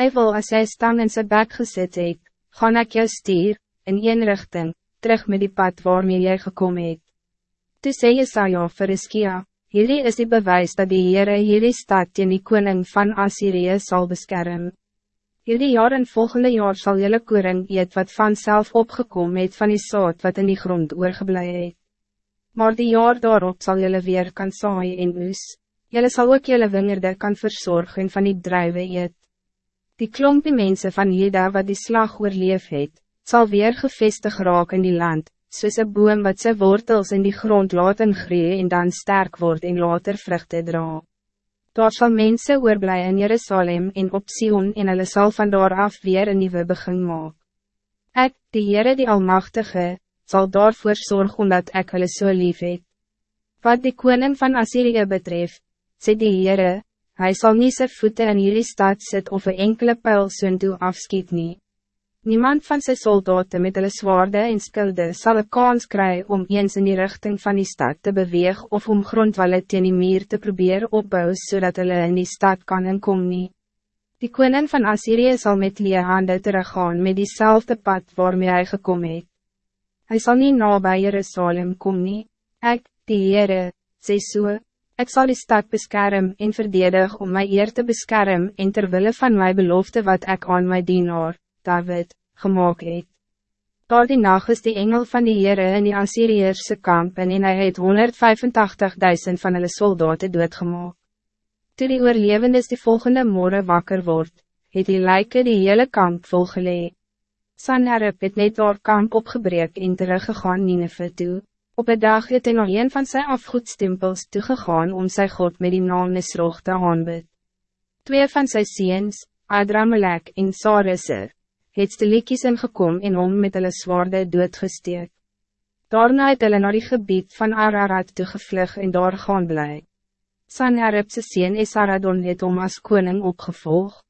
Hij wil as hy stang in sy bek gesit het, gaan ek jou stuur, in een richting, terug met die pad waarmee jy gekom het. Toe sê Jesaja vir Iskia, hierdie is die bewijs dat die Heere hierdie stad teen die koning van Assyrië zal beschermen. Hierdie jaar en volgende jaar zal jylle koring eet wat vanzelf opgekom het van die saad wat in die grond oorgeblij het. Maar die jaar daarop zal jylle weer kan saai en oes. Jylle sal ook jylle wingerde kan verzorgen van die druiven eet. Die klompie mensen van Jeda wat die slag oorleef het, zal weer gevestig raak in die land, soos een boom wat zijn wortels in die grond laat ingree en dan sterk wordt en later vruchten dra. Daar sal mense oorblij in Jerusalem en op Sion en hulle sal van daar af weer een nieuwe begin maak. Ek, die Heere die Almachtige, zal daarvoor zorgen omdat ek hulle so lief het. Wat die koning van Assyrië betreft, sê die Heere, hij zal niet zijn voeten in jullie stad zet of een enkele pijl zijn toe afskiet nie. Niemand van zijn soldaten met hulle zwaarde en skilde zal een kans krijgen om eens in die richting van die stad te bewegen of om grondwallen teen die meer te proberen opbouwen zodat hulle in die stad kan inkom nie. Die koning van Assyrië zal met lie hande teruggaan met diezelfde pad waarmee hij gekomen het. Hij zal niet na bij Jerusalem komen. nie. Ek, die Heere, sê so, Ik zal die stad beschermen en verdedig om mij eer te beschermen en terwille van mijn belofte wat ik aan mijn dienaar, David, gemaakt het. Door die nacht is die engel van die Heere in die Assyriërse kamp en en hy het 185.000 van hulle soldaten doodgemaak. Toe die oorlevendes die volgende morgen wakker wordt, het die lijken die hele kamp volgelee. Sanherib het net door kamp opgebreek en teruggegaan Nineveh toe. Op een dag het hy nog een van zijn afgoedstempels toegegaan om zijn God met die naam Nisrog te aanbid. Twee van zijn ziens, Adramelek en Sarisser, het stilikies ingekom en om met hulle zwaarde doodgesteek. Daarna het hulle naar die gebied van Ararat toegevlug en daar gaan bly. Sanheribse sien Esaradon het om as koning opgevolgd.